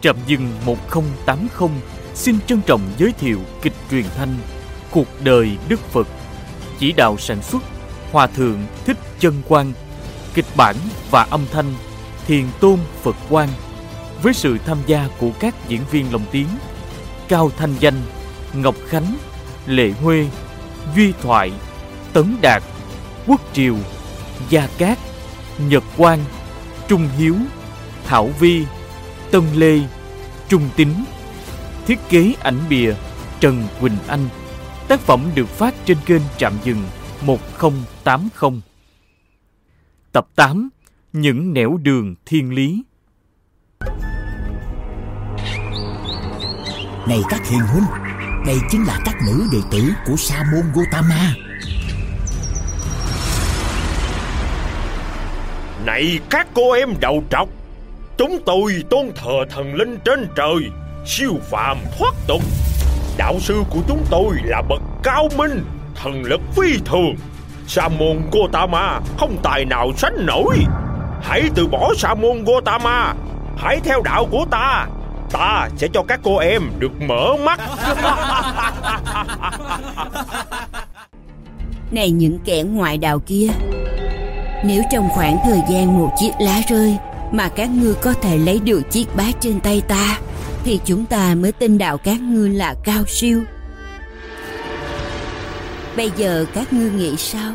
Trạm dừng 1080 xin trân trọng giới thiệu kịch truyền thanh Cuộc đời Đức Phật, Chỉ đạo sản xuất Hòa Thượng Thích Chân Quang, Kịch bản và âm thanh Thiền Tôn Phật Quang, Với sự tham gia của các diễn viên lồng tiếng Cao Thanh Danh, Ngọc Khánh, Lệ Huê, Duy Thoại, Tấn Đạt, Quốc Triều, Gia Cát, Nhật Quang, Trung Hiếu, Thảo Vi Tân Lê Trung Tín Thiết kế ảnh bìa Trần Quỳnh Anh. Tác phẩm được phát trên kênh Trạm Dừng 1080 Tập 8 Những nẻo đường thiên lý. Này các hiền huynh Đây chính là các nữ đệ tử của Sa môn Gotama. Này các cô em đầu trọc Chúng tôi tôn thờ thần linh trên trời, Siêu phàm thoát tục. Đạo sư của chúng tôi là bậc cao minh, Thần lực phi thường. Sa môn Gotama không tài nào sánh nổi. Hãy từ bỏ sa môn Gotama Hãy theo đạo của ta. Ta sẽ cho các cô em được mở mắt. Này những kẻ ngoại đạo kia, Nếu trong khoảng thời gian một chiếc lá rơi mà các ngươi có thể lấy được chiếc bát trên tay ta, Thì chúng ta mới tin đạo các ngươi là cao siêu. Bây giờ các ngươi nghĩ sao?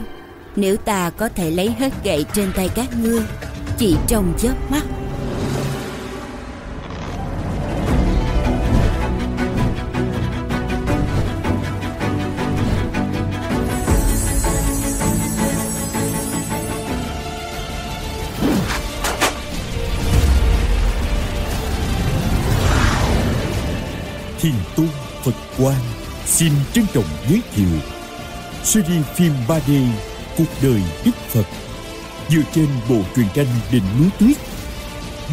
Nếu ta có thể lấy hết gậy trên tay các ngươi, Chỉ trong chớp mắt xin trân trọng giới thiệu series phim 3D Cuộc đời Đức Phật. Dựa trên bộ truyền tranh đình Núi Tuyết,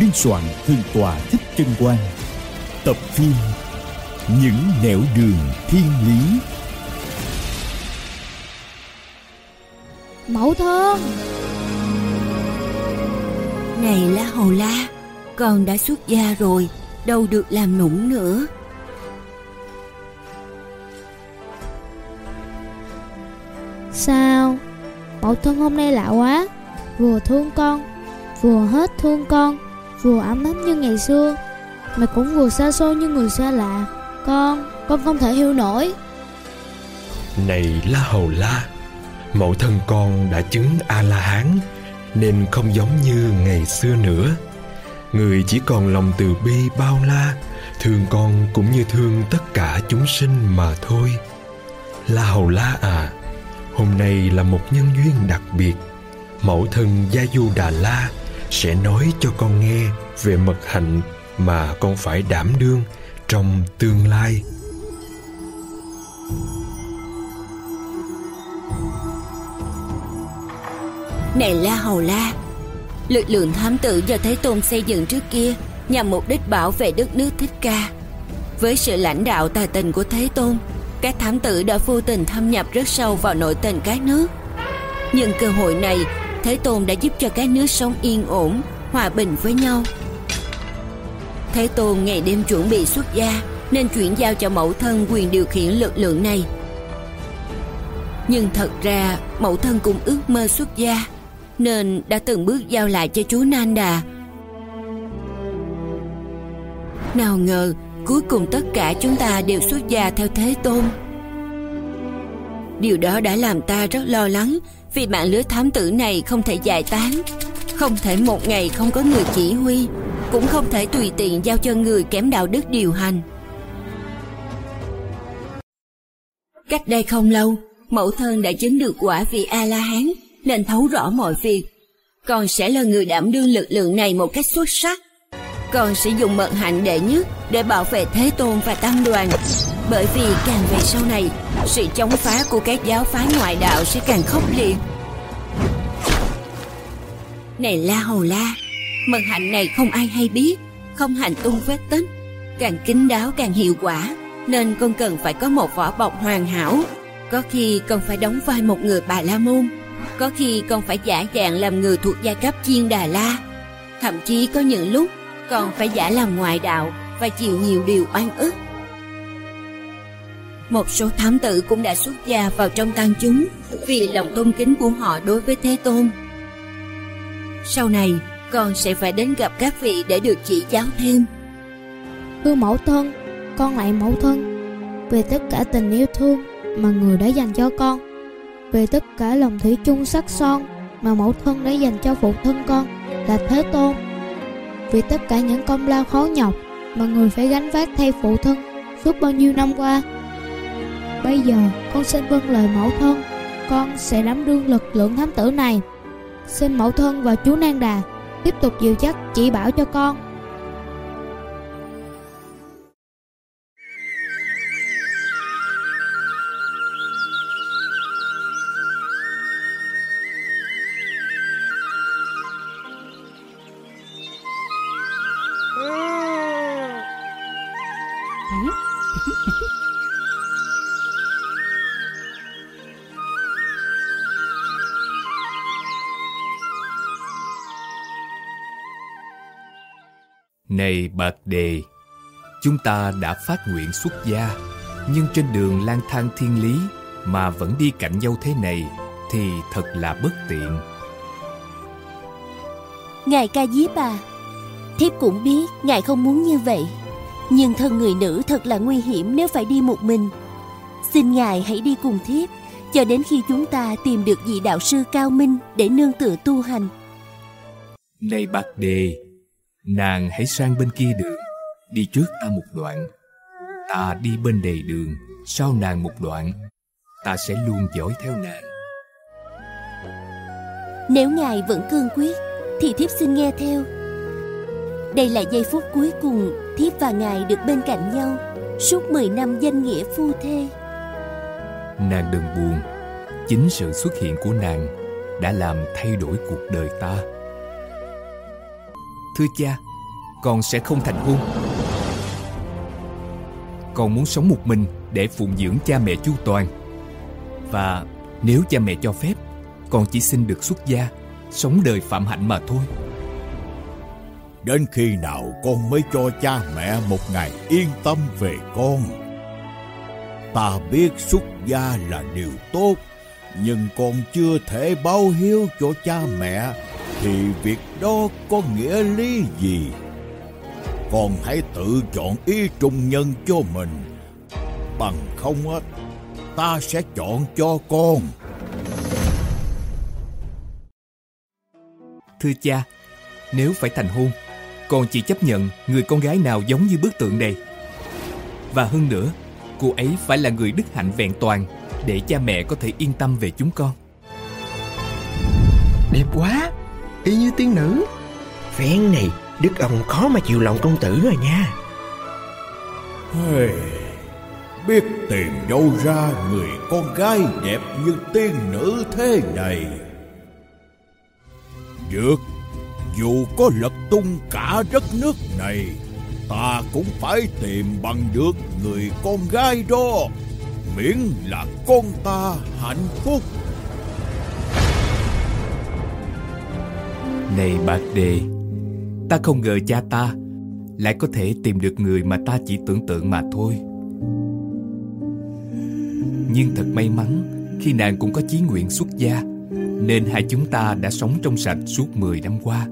biên soạn Thượng tòa Thích Chân Quang. Tập phim Những nẻo đường thiên lý. Mẫu thân! Này lá hầu la Con đã xuất gia rồi, Đâu được làm nũng nữa. Sao? Mẫu thân hôm nay lạ quá. Vừa thương con Vừa hết thương con Vừa ấm áp như ngày xưa Mà cũng vừa xa xôi như người xa lạ. Con, con không thể hiểu nổi. Này La Hầu La Mẫu thân con đã chứng A-la-hán Nên không giống như ngày xưa nữa. Người chỉ còn lòng từ bi bao la Thương con cũng như thương tất cả chúng sinh mà thôi. La Hầu La à Hôm nay là một nhân duyên đặc biệt. Mẫu thân Gia Du Đà La Sẽ nói cho con nghe Về mật hạnh mà con phải đảm đương Trong tương lai. Này La Hầu La, Lực lượng thám tử do Thế Tôn xây dựng trước kia Nhằm mục đích bảo vệ đất nước Thích Ca. Với sự lãnh đạo tài tình của Thế Tôn các thám tử đã vô tình thâm nhập rất sâu vào nội tình các nước. Nhưng cơ hội này Thế Tôn đã giúp cho các nước sống yên ổn Hòa bình với nhau. Thế Tôn ngày đêm chuẩn bị xuất gia Nên chuyển giao cho mẫu thân quyền điều khiển lực lượng này. Nhưng thật ra mẫu thân cũng ước mơ xuất gia nên đã từng bước giao lại cho chú Nanda. Nào ngờ, cuối cùng tất cả chúng ta đều xuất gia theo Thế Tôn. Điều đó đã làm ta rất lo lắng vì mạng lưới thám tử này không thể giải tán. Không thể một ngày không có người chỉ huy, cũng không thể tùy tiện giao cho người kém đạo đức điều hành. Cách đây không lâu, mẫu thân đã chứng được quả vị A-la-hán nên thấu rõ mọi việc. Con sẽ là người đảm đương lực lượng này một cách xuất sắc. Con sẽ dùng mận hạnh đệ nhất để bảo vệ Thế Tôn và Tăng đoàn. Bởi vì càng về sau này, sự chống phá của các giáo phái ngoại đạo sẽ càng khốc liệt. Này La Hầu La, mận hạnh này không ai hay biết, không hành tung vết tích. Càng kín đáo càng hiệu quả, nên con cần phải có một vỏ bọc hoàn hảo. Có khi con phải đóng vai một người bà la môn có khi còn phải giả dạng làm người thuộc giai cấp chiên Đà La Thậm chí có những lúc còn phải giả làm ngoại đạo và chịu nhiều điều oan ức. Một số thám tử cũng đã xuất gia vào trong tăng chúng vì lòng tôn kính của họ đối với Thế Tôn. Sau này, con sẽ phải đến gặp các vị để được chỉ giáo thêm. Thưa mẫu thân, con lại mẫu thân về tất cả tình yêu thương mà người đã dành cho con, về tất cả lòng thủy chung sắc son mà mẫu thân đã dành cho phụ thân con là Thế Tôn, vì tất cả những công lao khó nhọc mà người phải gánh vác thay phụ thân suốt bao nhiêu năm qua. Bây giờ con xin vâng lời mẫu thân, con sẽ nắm đương lực lượng thám tử này. Xin mẫu thân và chú Nang Đà tiếp tục dìu dắt chỉ bảo cho con. Này bạc đề, chúng ta đã phát nguyện xuất gia, nhưng trên đường lang thang thiên lý mà vẫn đi cạnh nhau thế này thì thật là bất tiện. Ngài ca diếp à, thiếp cũng biết ngài không muốn như vậy, nhưng thân người nữ thật là nguy hiểm nếu phải đi một mình. Xin ngài hãy đi cùng thiếp cho đến khi chúng ta tìm được vị đạo sư cao minh để nương tựa tu hành. Này bạc đề, Nàng hãy sang bên kia đường Đi trước ta một đoạn. Ta đi bên đầy đường. Sau nàng một đoạn Ta sẽ luôn dõi theo nàng. Nếu ngài vẫn cương quyết Thì thiếp xin nghe theo. Đây là giây phút cuối cùng Thiếp và ngài được bên cạnh nhau Suốt 10 năm danh nghĩa phu thê. Nàng đừng buồn. Chính sự xuất hiện của nàng Đã làm thay đổi cuộc đời ta Thưa cha, con sẽ không thành hôn. Con muốn sống một mình để phụng dưỡng cha mẹ chu toàn. Và nếu cha mẹ cho phép, con chỉ xin được xuất gia, sống đời phạm hạnh mà thôi. Đến khi nào con mới cho cha mẹ một ngày yên tâm về con? Ta biết xuất gia là điều tốt, nhưng con chưa thể báo hiếu cho cha mẹ thì việc đó có nghĩa lý gì? Con hãy tự chọn ý trung nhân cho mình. Bằng không á, ta sẽ chọn cho con. Thưa cha, nếu phải thành hôn, con chỉ chấp nhận người con gái nào giống như bức tượng này. Và hơn nữa, cô ấy phải là người đức hạnh vẹn toàn để cha mẹ có thể yên tâm về chúng con. Đẹp quá! Y như tiên nữ. Phen này đức ông khó mà chịu lòng công tử rồi nha. Hey, biết tìm đâu ra người con gái đẹp như tiên nữ thế này. Được dù có lật tung cả đất nước này ta cũng phải tìm bằng được người con gái đó. Miễn là con ta hạnh phúc. Này bạc đề Ta không ngờ cha ta Lại có thể tìm được người mà ta chỉ tưởng tượng mà thôi. Nhưng thật may mắn, Khi nàng cũng có chí nguyện xuất gia, Nên hai chúng ta đã sống trong sạch suốt 10 năm qua.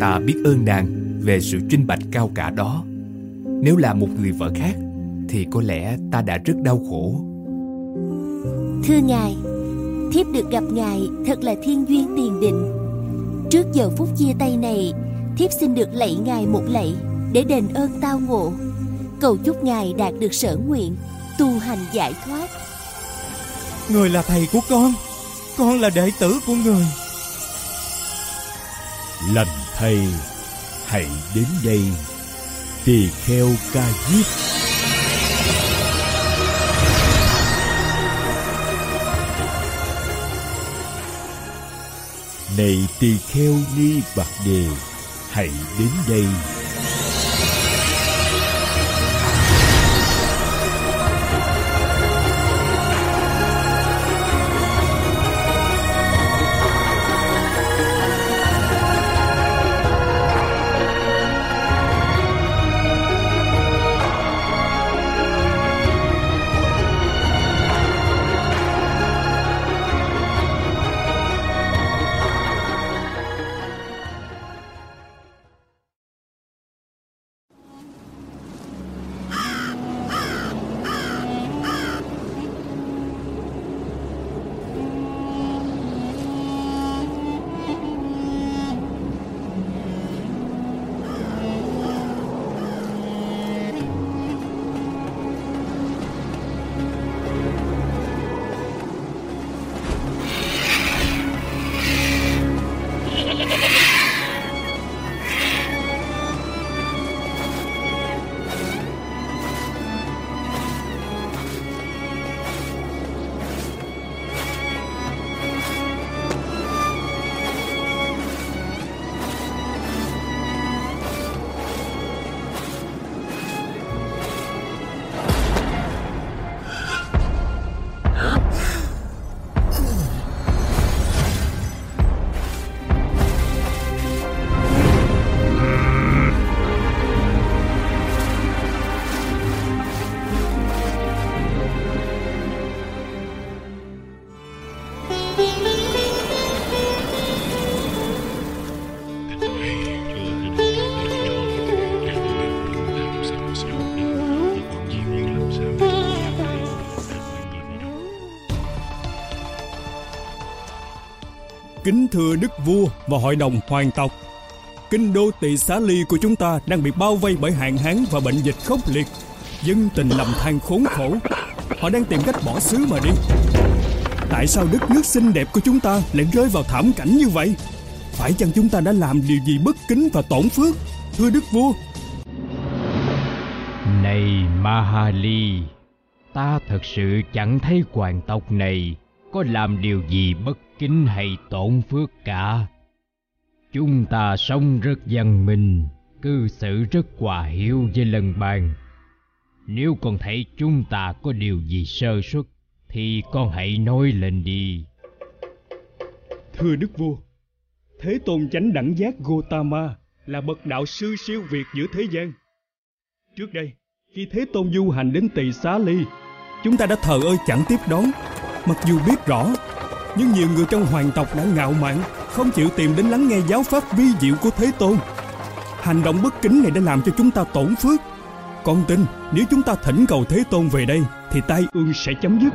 Ta biết ơn nàng về sự trinh bạch cao cả đó. Nếu là một người vợ khác, Thì có lẽ ta đã rất đau khổ. Thưa ngài, Thiếp được gặp ngài thật là thiên duyên tiền định. Trước giờ phút chia tay này, thiếp xin được lạy ngài một lạy để đền ơn tao ngộ, cầu chúc ngài đạt được sở nguyện, tu hành giải thoát. Người là thầy của con, con là đệ tử của người. Lành thầy, hãy đến đây, tỳ kheo ca diếp. Này tỳ kheo ni bạc đề, hãy đến đây. Thưa Đức Vua và Hội đồng Hoàng tộc, Kinh đô tỳ xá ly của chúng ta đang bị bao vây bởi hạn hán và bệnh dịch khốc liệt. Dân tình lầm than khốn khổ. Họ đang tìm cách bỏ xứ mà đi. Tại sao đất nước xinh đẹp của chúng ta lại rơi vào thảm cảnh như vậy? Phải chăng chúng ta đã làm điều gì bất kính và tổn phước? Thưa Đức Vua. Này Mahali, ta thật sự chẳng thấy hoàng tộc này có làm điều gì bất kính hay tổn phước cả. Chúng ta sống rất văn minh, cư xử rất hòa hiếu với lần bàn. Nếu con thấy chúng ta có điều gì sơ suất, thì con hãy nói lên đi. Thưa Đức Vua, Thế Tôn chánh đẳng giác Gotama là bậc đạo sư siêu việt giữa thế gian. Trước đây, khi Thế Tôn du hành đến Tỳ Xá Ly, chúng ta đã thờ ơ chẳng tiếp đón, mặc dù biết rõ, nhưng nhiều người trong hoàng tộc đã ngạo mạn, không chịu tìm đến lắng nghe giáo pháp vi diệu của Thế Tôn. Hành động bất kính này đã làm cho chúng ta tổn phước. Con tin nếu chúng ta thỉnh cầu Thế Tôn về đây thì tai ương sẽ chấm dứt.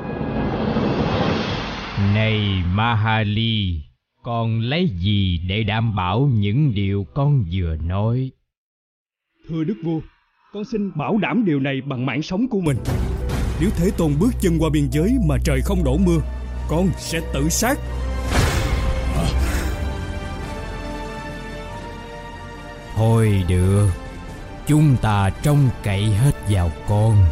Này Mahali, con lấy gì để đảm bảo những điều con vừa nói? Thưa Đức Vua, con xin bảo đảm điều này bằng mạng sống của mình. Nếu Thế Tôn bước chân qua biên giới mà trời không đổ mưa, con sẽ tự sát. Thôi được, chúng ta trông cậy hết vào con.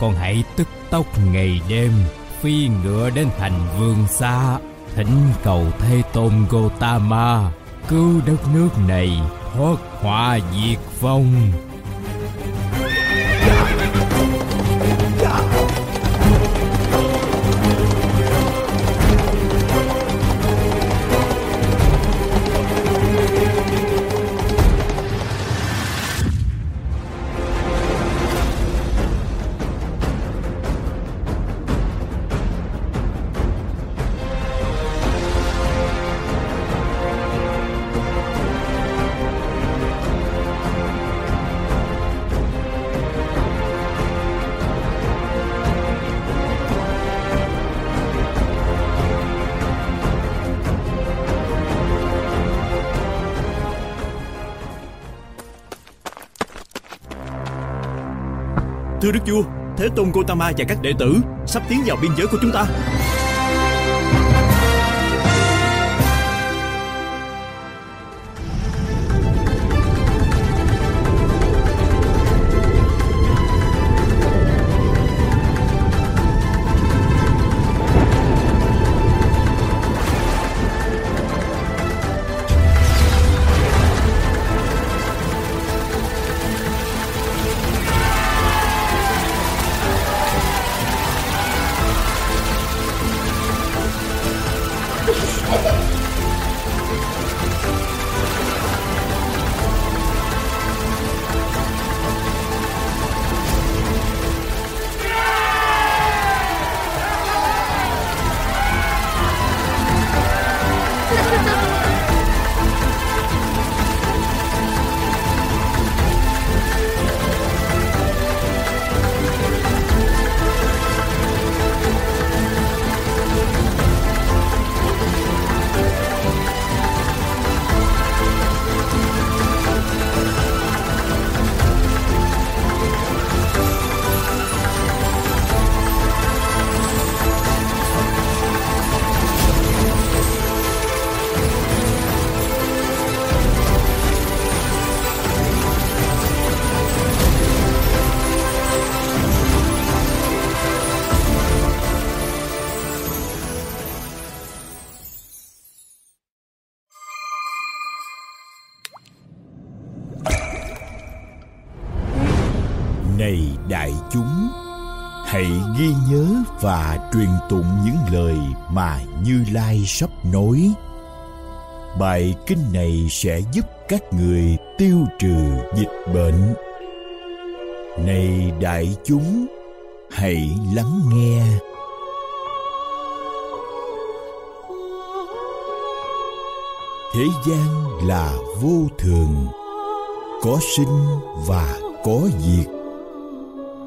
Con hãy tức tốc ngày đêm phi ngựa đến thành vương xa thỉnh cầu thế tôn gotama cứu đất nước này thoát họa diệt vong Thưa Đức Vua, Thế Tôn Gotama và các đệ tử sắp tiến vào biên giới của chúng ta. Đại chúng, hãy ghi nhớ và truyền tụng những lời mà Như Lai sắp nói. Bài kinh này sẽ giúp các người tiêu trừ dịch bệnh. Này đại chúng, hãy lắng nghe. Thế gian là vô thường, có sinh và có diệt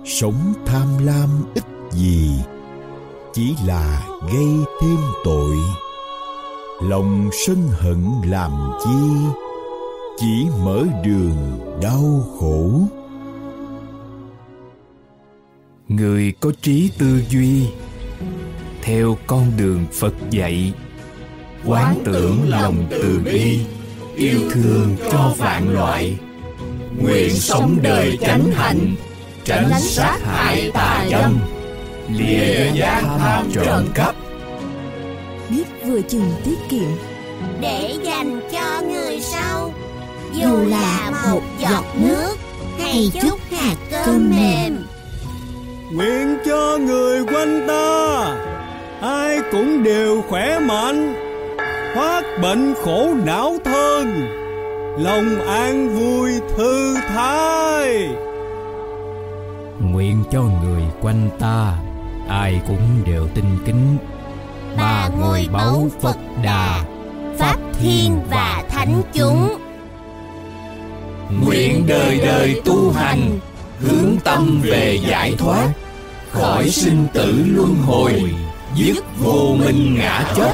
sống tham lam ít gì, chỉ là gây thêm tội. Lòng sân hận làm chi, chỉ mở đường đau khổ. Người có trí tư duy, theo con đường phật dạy, quán tưởng lòng từ bi, yêu thương cho vạn loại. Nguyện sống đời chánh hạnh tránh sát hại tà dâm. lìa giá tham trộm cắp. Biết vừa chừng tiết kiệm. Để dành cho người sau. Dù là một giọt nước hay chút hạt cơm mềm. Nguyện cho người quanh ta ai cũng đều khỏe mạnh thoát bệnh khổ não thân lòng an vui thư thái nguyện cho người quanh ta. Ai cũng đều tinh kính. Ba ngôi báu phật đà pháp thiên và thánh chúng. Nguyện đời đời tu hành hướng tâm về giải thoát khỏi sinh tử luân hồi dứt vô minh ngã chấp